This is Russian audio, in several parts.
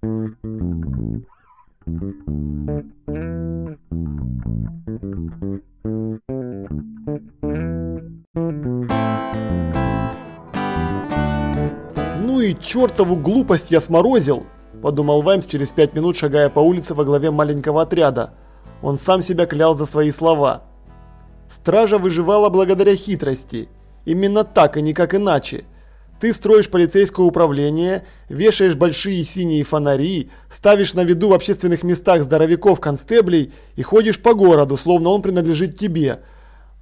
Ну и чертову глупость я сморозил, подумал Ваймс через пять минут, шагая по улице во главе маленького отряда. Он сам себя клял за свои слова. Стража выживала благодаря хитрости. Именно так и никак иначе. Ты строишь полицейское управление, вешаешь большие синие фонари, ставишь на виду в общественных местах здоровяков-констеблей и ходишь по городу, словно он принадлежит тебе.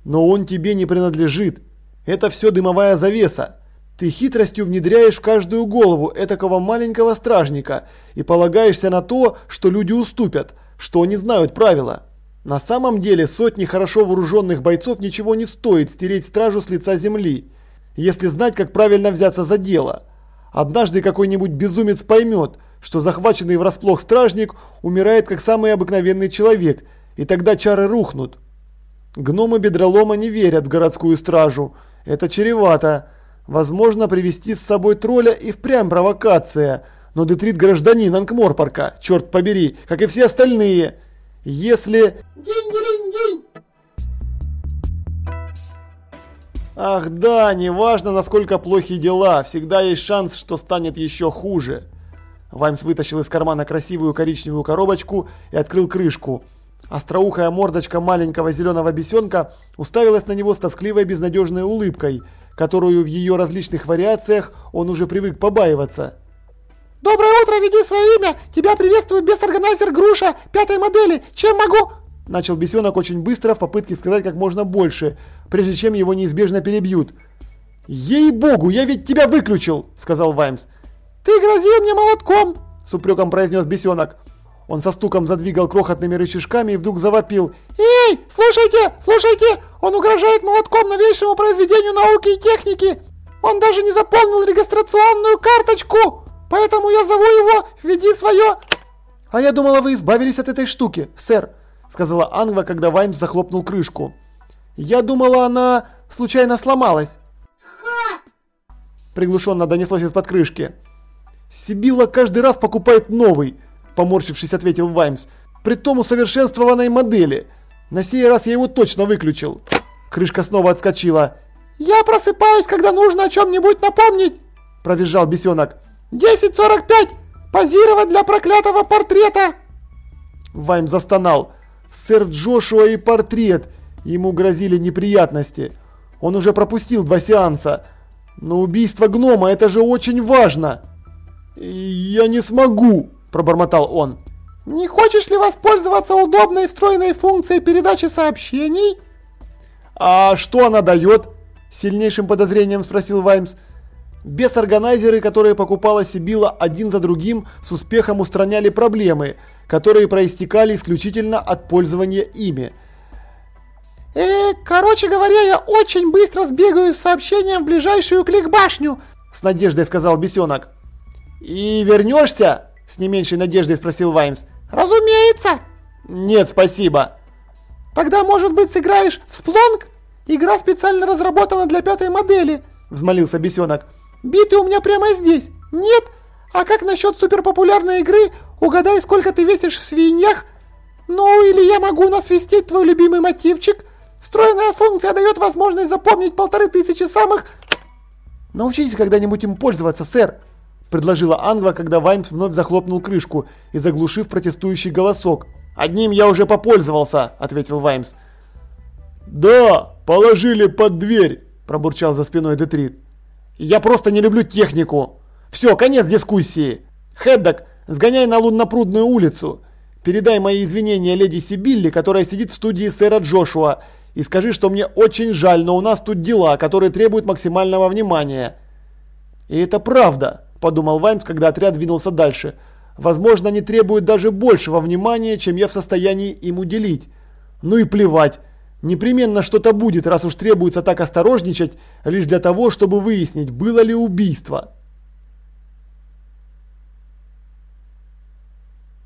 Но он тебе не принадлежит. Это все дымовая завеса. Ты хитростью внедряешь в каждую голову этакого маленького стражника и полагаешься на то, что люди уступят, что они знают правила. На самом деле сотни хорошо вооруженных бойцов ничего не стоит стереть стражу с лица земли, если знать, как правильно взяться за дело. Однажды какой-нибудь безумец поймет, что захваченный врасплох стражник умирает как самый обыкновенный человек, и тогда чары рухнут. Гномы Бедролома не верят в городскую стражу. Это чревато. Возможно, привести с собой тролля и впрямь провокация. Но Детрит гражданин Анкморпорка, черт побери, как и все остальные. Если... Динь-динь-динь! Ах да, неважно, насколько плохи дела, всегда есть шанс, что станет еще хуже. Ваймс вытащил из кармана красивую коричневую коробочку и открыл крышку. Остроухая мордочка маленького зеленого бесенка уставилась на него с тоскливой безнадежной улыбкой, которую в ее различных вариациях он уже привык побаиваться. Доброе утро, веди свое имя. Тебя приветствует бесорганайзер Груша пятой модели. Чем могу? Начал бесенок очень быстро в попытке сказать как можно больше, прежде чем его неизбежно перебьют. «Ей-богу, я ведь тебя выключил!» – сказал Ваймс. «Ты грозил мне молотком!» – с упреком произнес бесенок. Он со стуком задвигал крохотными рычажками и вдруг завопил. «Эй, слушайте, слушайте! Он угрожает молотком новейшему произведению науки и техники! Он даже не заполнил регистрационную карточку! Поэтому я зову его, введи свое...» «А я думала, вы избавились от этой штуки, сэр», сказала Ангва, когда Ваймс захлопнул крышку. «Я думала, она случайно сломалась». «Ха!» Приглушенно донеслось из-под крышки. «Сибилла каждый раз покупает новый», поморщившись, ответил Ваймс. «При том усовершенствованной модели. На сей раз я его точно выключил». Крышка снова отскочила. «Я просыпаюсь, когда нужно о чем-нибудь напомнить», провизжал бесенок. 10.45! Позировать для проклятого портрета!» Вайм застонал. Сэр Джошуа и портрет. Ему грозили неприятности. Он уже пропустил два сеанса. Но убийство гнома это же очень важно. «Я не смогу», – пробормотал он. «Не хочешь ли воспользоваться удобной встроенной функцией передачи сообщений?» «А что она дает?» – сильнейшим подозрением спросил Ваймс. Бесорганайзеры, которые покупала Сибила один за другим, с успехом устраняли проблемы, которые проистекали исключительно от пользования ими. «Э, короче говоря, я очень быстро сбегаю с сообщением в ближайшую кликбашню», с надеждой сказал Бесенок. «И вернешься?» с не меньшей надеждой спросил Ваймс. «Разумеется!» «Нет, спасибо!» «Тогда, может быть, сыграешь в Сплонг? Игра специально разработана для пятой модели», взмолился Бесенок. Биты у меня прямо здесь. Нет? А как насчет суперпопулярной игры «Угадай, сколько ты весишь в свиньях»? Ну, или я могу насвистеть твой любимый мотивчик. Встроенная функция дает возможность запомнить полторы тысячи самых... Научитесь когда-нибудь им пользоваться, сэр, предложила Ангва, когда Ваймс вновь захлопнул крышку и заглушив протестующий голосок. «Одним я уже попользовался», — ответил Ваймс. «Да, положили под дверь», – пробурчал за спиной Детрит. Я просто не люблю технику. Все, конец дискуссии. Хеддок, сгоняй на Луннопрудную улицу. Передай мои извинения леди Сибилли, которая сидит в студии сэра Джошуа, и скажи, что мне очень жаль, но у нас тут дела, которые требуют максимального внимания. И это правда, подумал Ваймс, когда отряд двинулся дальше. Возможно, они требуют даже большего внимания, чем я в состоянии им уделить. Ну и плевать. Непременно что-то будет, раз уж требуется так осторожничать, лишь для того, чтобы выяснить, было ли убийство.